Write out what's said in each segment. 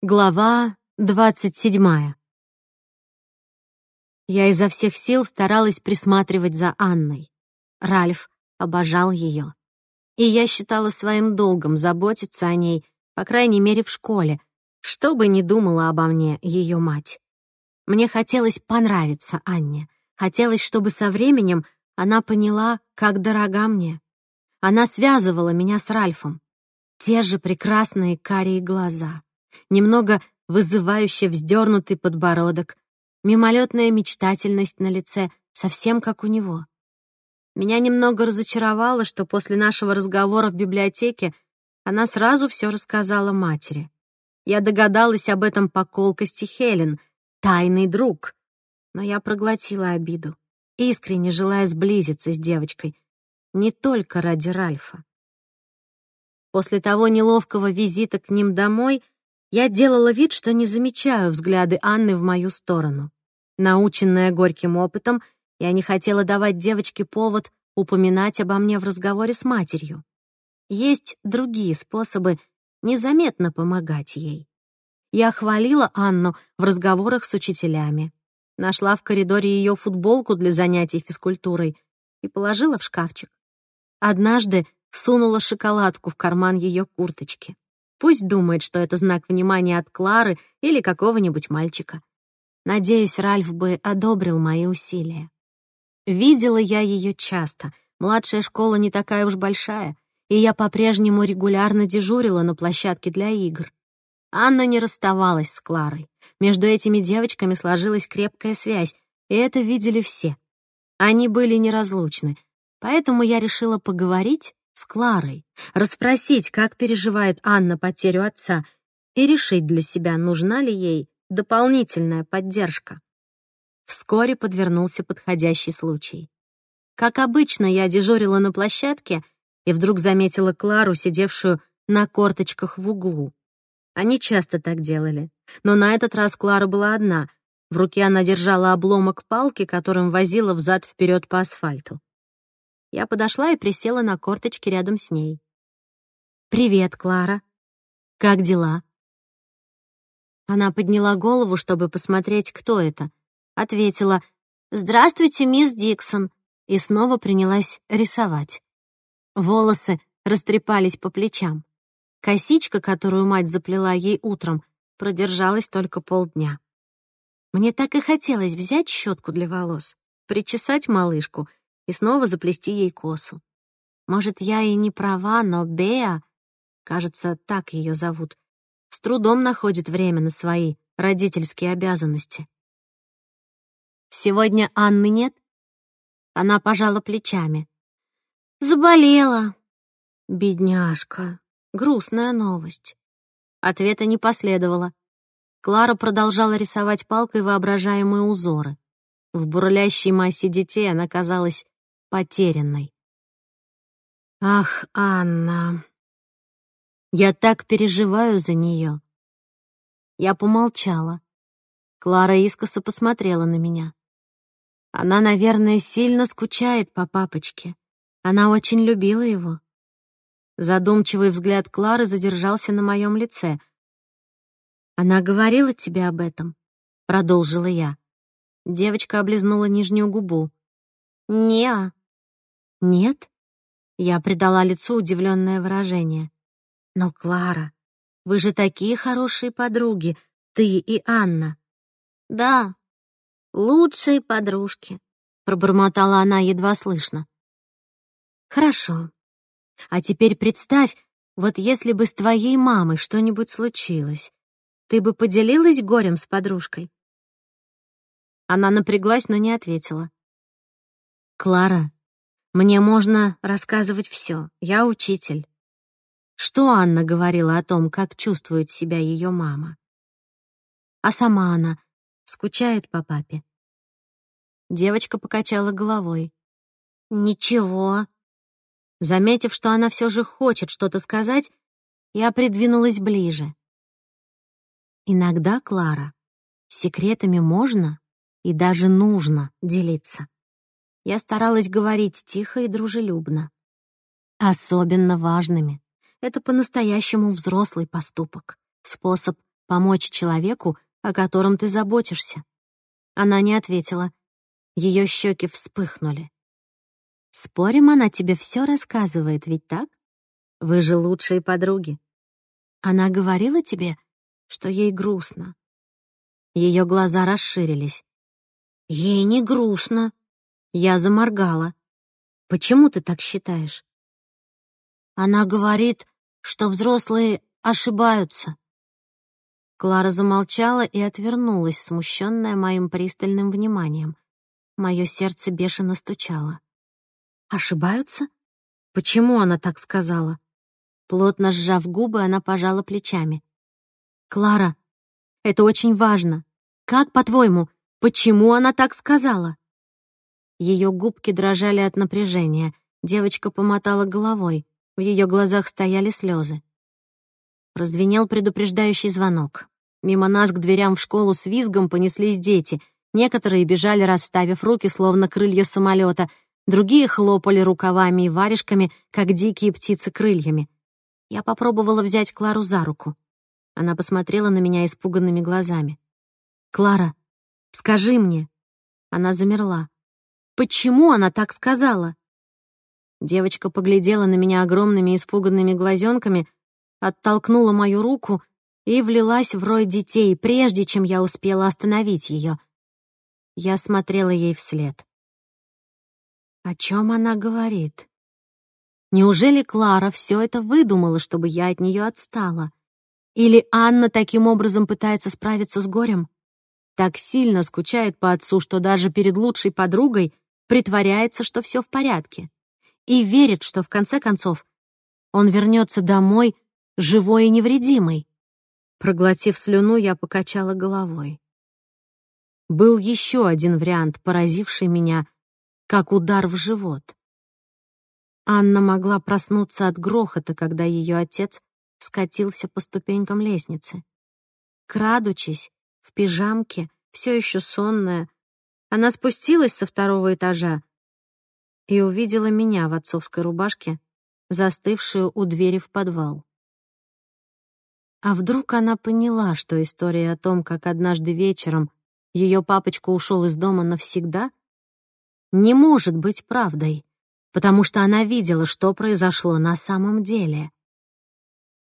Глава двадцать седьмая. Я изо всех сил старалась присматривать за Анной. Ральф обожал ее. И я считала своим долгом заботиться о ней, по крайней мере, в школе, что бы ни думала обо мне ее мать. Мне хотелось понравиться Анне. Хотелось, чтобы со временем она поняла, как дорога мне. Она связывала меня с Ральфом. Те же прекрасные карие глаза — немного вызывающе вздернутый подбородок, мимолетная мечтательность на лице, совсем как у него. Меня немного разочаровало, что после нашего разговора в библиотеке она сразу все рассказала матери. Я догадалась об этом по колкости Хелен, тайный друг. Но я проглотила обиду, искренне желая сблизиться с девочкой, не только ради Ральфа. После того неловкого визита к ним домой — я делала вид, что не замечаю взгляды Анны в мою сторону. Наученная горьким опытом, я не хотела давать девочке повод упоминать обо мне в разговоре с матерью. Есть другие способы незаметно помогать ей. Я хвалила Анну в разговорах с учителями. Нашла в коридоре ее футболку для занятий физкультурой и положила в шкафчик. Однажды сунула шоколадку в карман ее курточки. Пусть думает, что это знак внимания от Клары или какого-нибудь мальчика. Надеюсь, Ральф бы одобрил мои усилия. Видела я ее часто. Младшая школа не такая уж большая, и я по-прежнему регулярно дежурила на площадке для игр. Анна не расставалась с Кларой. Между этими девочками сложилась крепкая связь, и это видели все. Они были неразлучны, поэтому я решила поговорить с Кларой, расспросить, как переживает Анна потерю отца, и решить для себя, нужна ли ей дополнительная поддержка. Вскоре подвернулся подходящий случай. Как обычно, я дежурила на площадке и вдруг заметила Клару, сидевшую на корточках в углу. Они часто так делали, но на этот раз Клара была одна. В руке она держала обломок палки, которым возила взад-вперед по асфальту. Я подошла и присела на корточки рядом с ней. «Привет, Клара. Как дела?» Она подняла голову, чтобы посмотреть, кто это. Ответила «Здравствуйте, мисс Диксон», и снова принялась рисовать. Волосы растрепались по плечам. Косичка, которую мать заплела ей утром, продержалась только полдня. Мне так и хотелось взять щетку для волос, причесать малышку и снова заплести ей косу. Может, я и не права, но Беа, кажется, так ее зовут, с трудом находит время на свои родительские обязанности. Сегодня Анны нет? Она пожала плечами. Заболела. Бедняжка. Грустная новость. Ответа не последовало. Клара продолжала рисовать палкой воображаемые узоры. В бурлящей массе детей она казалась потерянной. Ах, Анна, я так переживаю за нее. Я помолчала. Клара искоса посмотрела на меня. Она, наверное, сильно скучает по папочке. Она очень любила его. Задумчивый взгляд Клары задержался на моем лице. «Она говорила тебе об этом?» — продолжила я. Девочка облизнула нижнюю губу. «Не-а», «Нет?» Я придала лицу удивленное выражение. «Но, Клара, вы же такие хорошие подруги, ты и Анна». «Да, лучшие подружки», — пробормотала она едва слышно. «Хорошо. А теперь представь, вот если бы с твоей мамой что-нибудь случилось, ты бы поделилась горем с подружкой?» Она напряглась, но не ответила. «Клара, мне можно рассказывать все. Я учитель. Что Анна говорила о том, как чувствует себя ее мама? А сама она скучает по папе? Девочка покачала головой. Ничего. Заметив, что она все же хочет что-то сказать, я придвинулась ближе. Иногда, Клара, секретами можно и даже нужно делиться. Я старалась говорить тихо и дружелюбно. Особенно важными. Это по-настоящему взрослый поступок, способ помочь человеку, о котором ты заботишься. Она не ответила. Ее щеки вспыхнули. Спорим, она тебе все рассказывает, ведь так? Вы же лучшие подруги. Она говорила тебе, что ей грустно. Ее глаза расширились. Ей не грустно. Я заморгала. Почему ты так считаешь? Она говорит, что взрослые ошибаются. Клара замолчала и отвернулась, смущенная моим пристальным вниманием. Мое сердце бешено стучало. «Ошибаются? Почему она так сказала?» Плотно сжав губы, она пожала плечами. «Клара, это очень важно. Как, по-твоему, почему она так сказала?» Ее губки дрожали от напряжения. Девочка помотала головой. В ее глазах стояли слезы. Прозвенел предупреждающий звонок. Мимо нас к дверям в школу с визгом понеслись дети. Некоторые бежали, расставив руки, словно крылья самолета, другие хлопали рукавами и варежками, как дикие птицы крыльями. Я попробовала взять Клару за руку. Она посмотрела на меня испуганными глазами. «Клара, скажи мне». Она замерла. «Почему она так сказала?» Девочка поглядела на меня огромными испуганными глазенками, оттолкнула мою руку и влилась в рой детей, прежде чем я успела остановить ее. Я смотрела ей вслед. О чем она говорит? Неужели Клара все это выдумала, чтобы я от нее отстала? Или Анна таким образом пытается справиться с горем? Так сильно скучает по отцу, что даже перед лучшей подругой притворяется, что все в порядке. И верит, что в конце концов он вернется домой живой и невредимый. Проглотив слюну, я покачала головой. Был еще один вариант, поразивший меня, как удар в живот. Анна могла проснуться от грохота, когда ее отец скатился по ступенькам лестницы. Крадучись, в пижамке, все еще сонная, она спустилась со второго этажа и увидела меня в отцовской рубашке, застывшую у двери в подвал. А вдруг она поняла, что история о том, как однажды вечером ее папочка ушел из дома навсегда, не может быть правдой, потому что она видела, что произошло на самом деле.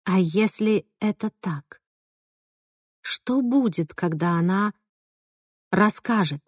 А если это так? Что будет, когда она расскажет?